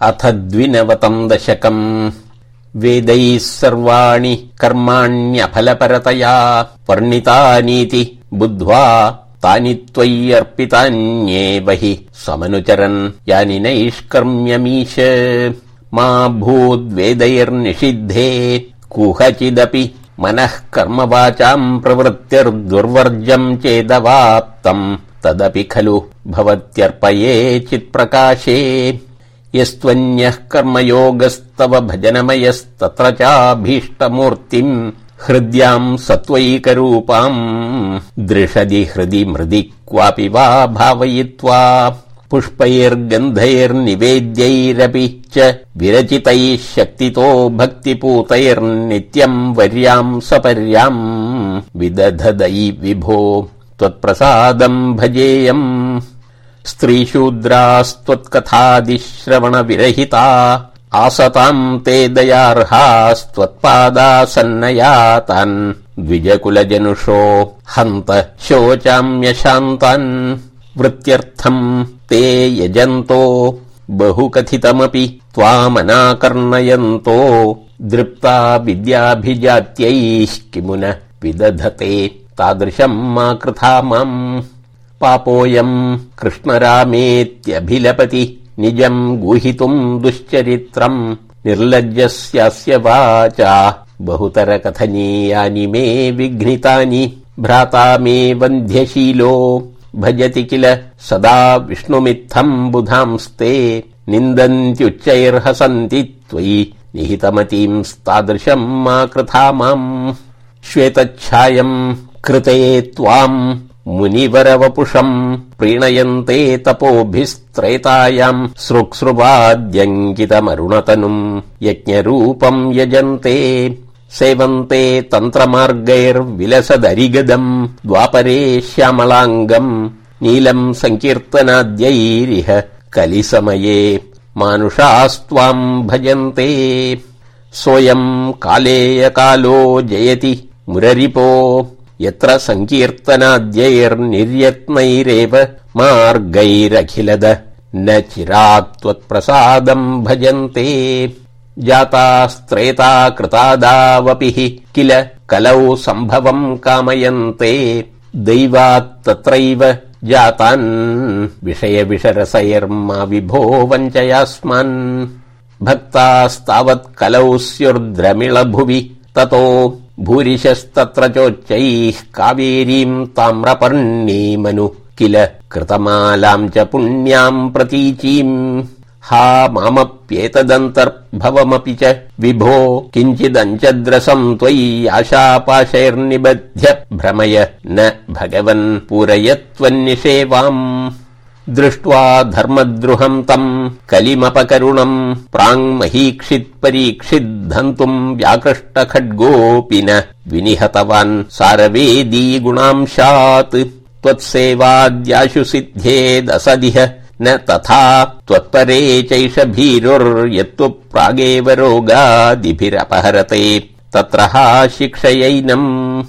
अथ द्विनवतम् दशकम्। वेदैः सर्वाणि कर्माण्यफलपरतया वर्णितानीति बुद्ध्वा तानि त्वय्यर्पितान्येव हि समनुचरन्। यानि नैष्कर्म्यमीश। मा भूद्वेदैर्निषिद्धे। कुहचिदपि मनः कर्मवाचाम् प्रवृत्तिर्दुर्वर्जम् चेदवाप्तम्। तदपि खलु। भवत्यर्पये चित्प्रकाशे यस्त्वन्यः कर्मयोगस्तव भजनमयस्तत्र चाभीष्टमूर्तिम् हृद्याम् सत्त्वैकरूपाम् दृशदि हृदि मृदि क्वापि वा भावयित्वा पुष्पैर्गन्धैर्निवेद्यैरपि च विरचितैः शक्तितो भक्तिपूतैर्नित्यम् वर्याम् सपर्याम् विदधदै विभो त्वत्प्रसादम् भजेयम् स्त्रीशूद्रास्त्वत्कथादिश्रवणविरहिता आसताम् ते दयार्हास्त्वत्पादासन्नया तान्। द्विजकुलजनुषो हन्त शोचाम्यशान्तान्। वृत्त्यर्थम् ते यजन्तो बहुकथितमपि त्वामनाकर्णयन्तो। दृप्ता विद्याभिजात्यैः किमु न विदधते तादृशम् मा कृथा माम् पापोऽयम् कृष्णरामेत्यभिलपति निजम् गुहितुम् दुश्चरित्रम् निर्लज्जस्यास्य वाचा बहुतर कथनीयानि मे विघ्नितानि भ्राता मे वन्ध्यशीलो भजति किल सदा विष्णुमित्थम् बुधांस्ते निन्दन्त्युच्चैर्हसन्ति त्वयि निहितमतींस्तादृशम् मा कृथा माम् श्वेतच्छायम् कृते त्वाम् मुनिवरवपुषम् प्रीणयन्ते तपोभिस्त्रैतायाम् सृक्सृवाद्यङ्कितमरुणतनुम् यज्ञरूपम् यजन्ते। सेवन्ते तन्त्रमार्गैर्विलसदरिगदम् द्वापरे श्यामलाङ्गम् नीलम् सङ्कीर्तनाद्यैरिह कलिसमये मानुषास्त्वाम् भजन्ते। सोऽयम् कालेयकालो जयति मुररिपो यत्र सङ्कीर्तनाद्यैर्निर्यत्नैरेव मार्गैरखिलद। न चिरात् त्वत्प्रसादम् भजन्ते। जातास्त्रेता कृतादावपि हि किल कलौ सम्भवम् कामयन्ते। दैवात्तत्रैव जातान् विषयविषरसैर्मा विभो वञ्चयास्मान्। भक्तास्तावत् कलौ स्युर्द्रमिळभुवि ततो भूरिशस्तत्र चोच्चैः कावेरीम् ताम्रपर्णीमनु किल कृतमालाम् च पुण्याम् प्रतीचीम्। हा मामप्येतदन्तर्भवमपि च विभो किञ्चिदञ्चद्रसम् त्वयि आशापाशैर्निबध्य भ्रमय न भगवन् पूरयत्वन्निषेवाम्। दृष्ट्वा धर्मद्रुहम् तम् कलिमपकरुणम् प्राङ्महीक्षित् परीक्षिद्धन्तुम् व्याकृष्टखड्गोऽपि न। विनिहतवान् सारवेदी गुणांशात्। त्वत्सेवाद्याशु सिद्धेदसदिह न तथा त्वत्परे चैष भीरुर्यत्तु प्रागेव रोगादिभिरपहरते। तत्र हा शिक्षयैनम्।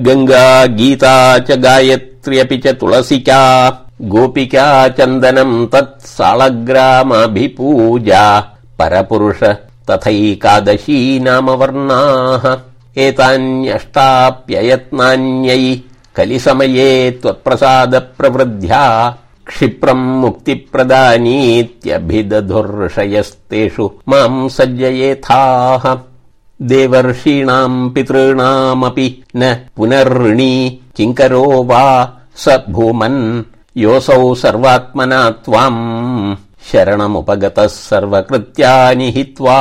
गङ्गा गीता च गायत्र्यपि च तुलसिका। गोपिका चन्दनम् तत् साळग्रामाभिपूजा परपुरुष तथैकादशी नाम वर्णाः एतान्यष्टाप्ययत्नान्यै कलिसमये त्वत्प्रसाद प्रवृद्ध्या क्षिप्रम् मुक्तिप्रदानीत्यभिदधुर्षयस्तेषु माम् सज्जयेथाः देवर्षीणाम् पितॄणामपि न पुनर्ऋणी किङ्करो वा स भूमन् योऽसौ सर्वात्मना त्वाम् शरणमुपगतः सर्वकृत्यानि हित्वा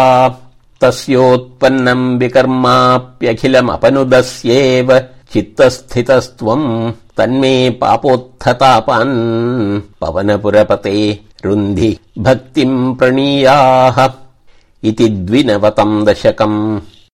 तस्योत्पन्नम् विकर्माप्यखिलमपनुदस्येव चित्तस्थितस्त्वम् तन्मे पापोत्थतापान् पवनपुरपते रुन्धि भक्तिम् प्रणीयाः इति द्विनवतम् दशकम्